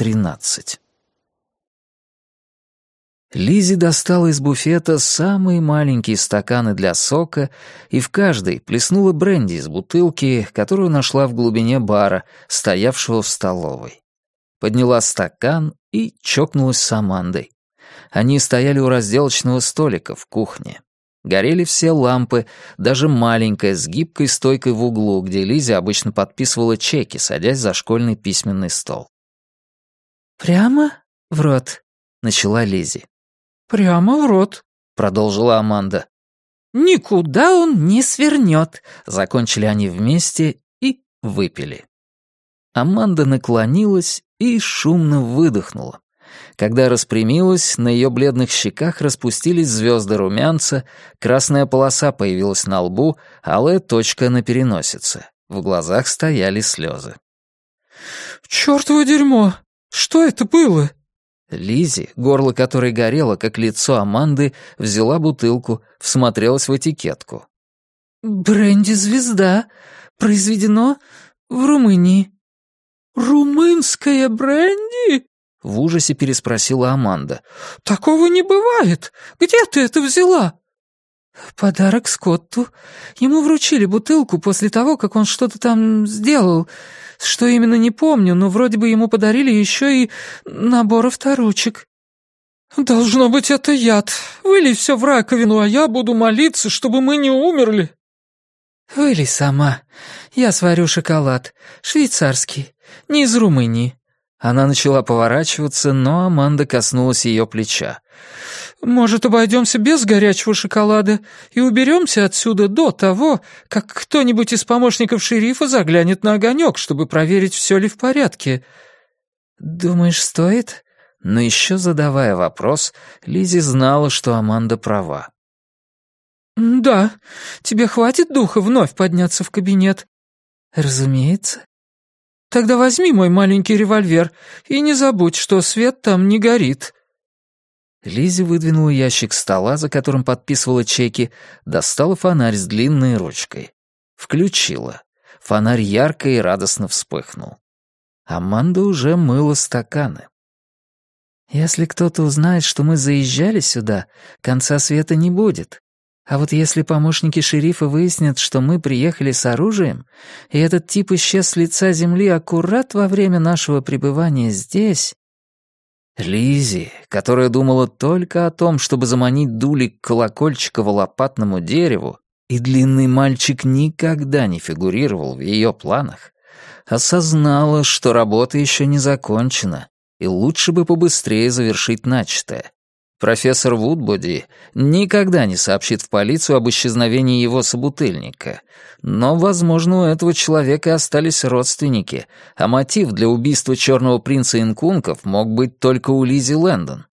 тринадцать. Лизи достала из буфета самые маленькие стаканы для сока и в каждый плеснула бренди из бутылки, которую нашла в глубине бара, стоявшего в столовой. Подняла стакан и чокнулась с Амандой. Они стояли у разделочного столика в кухне. Горели все лампы, даже маленькая, с гибкой стойкой в углу, где Лизи обычно подписывала чеки, садясь за школьный письменный стол. «Прямо в рот», — начала Лизи. «Прямо в рот», — продолжила Аманда. «Никуда он не свернет», — закончили они вместе и выпили. Аманда наклонилась и шумно выдохнула. Когда распрямилась, на ее бледных щеках распустились звезды румянца, красная полоса появилась на лбу, алая точка на переносице. В глазах стояли слезы. «Чёртово дерьмо! Что это было?» Лизи, горло которой горело, как лицо Аманды, взяла бутылку, всмотрелась в этикетку. «Бренди-звезда. Произведено в Румынии». «Румынская бренди?» — в ужасе переспросила Аманда. «Такого не бывает. Где ты это взяла?» «Подарок Скотту. Ему вручили бутылку после того, как он что-то там сделал. Что именно, не помню, но вроде бы ему подарили еще и набор авторучек». «Должно быть, это яд. Вылей все в раковину, а я буду молиться, чтобы мы не умерли». «Вылей сама. Я сварю шоколад. Швейцарский. Не из Румынии». Она начала поворачиваться, но Аманда коснулась ее плеча. «Может, обойдемся без горячего шоколада и уберемся отсюда до того, как кто-нибудь из помощников шерифа заглянет на огонек, чтобы проверить, все ли в порядке?» «Думаешь, стоит?» Но еще задавая вопрос, Лизи знала, что Аманда права. «Да, тебе хватит духа вновь подняться в кабинет?» «Разумеется». «Тогда возьми мой маленький револьвер и не забудь, что свет там не горит». Лизи выдвинула ящик стола, за которым подписывала чеки, достала фонарь с длинной ручкой. Включила. Фонарь ярко и радостно вспыхнул. Аманда уже мыла стаканы. «Если кто-то узнает, что мы заезжали сюда, конца света не будет. А вот если помощники шерифа выяснят, что мы приехали с оружием, и этот тип исчез с лица земли аккурат во время нашего пребывания здесь, Лизи, которая думала только о том, чтобы заманить дулик колокольчика в лопатному дереву, и длинный мальчик никогда не фигурировал в ее планах, осознала, что работа еще не закончена, и лучше бы побыстрее завершить начатое. Профессор Вудбоди никогда не сообщит в полицию об исчезновении его собутыльника. Но, возможно, у этого человека остались родственники, а мотив для убийства черного принца инкунков мог быть только у Лизи Лэндон.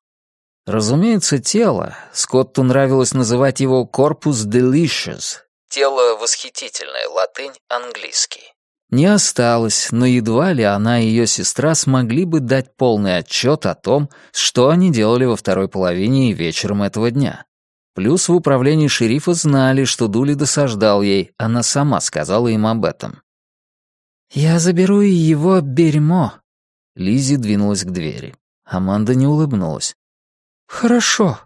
Разумеется, тело, Скотту нравилось называть его «corpus delicious», тело восхитительное, латынь, английский не осталось, но едва ли она и ее сестра смогли бы дать полный отчет о том, что они делали во второй половине и вечером этого дня. Плюс в управлении шерифа знали, что Дули досаждал ей, она сама сказала им об этом. «Я заберу и его берьмо». Лизи двинулась к двери. Аманда не улыбнулась. «Хорошо,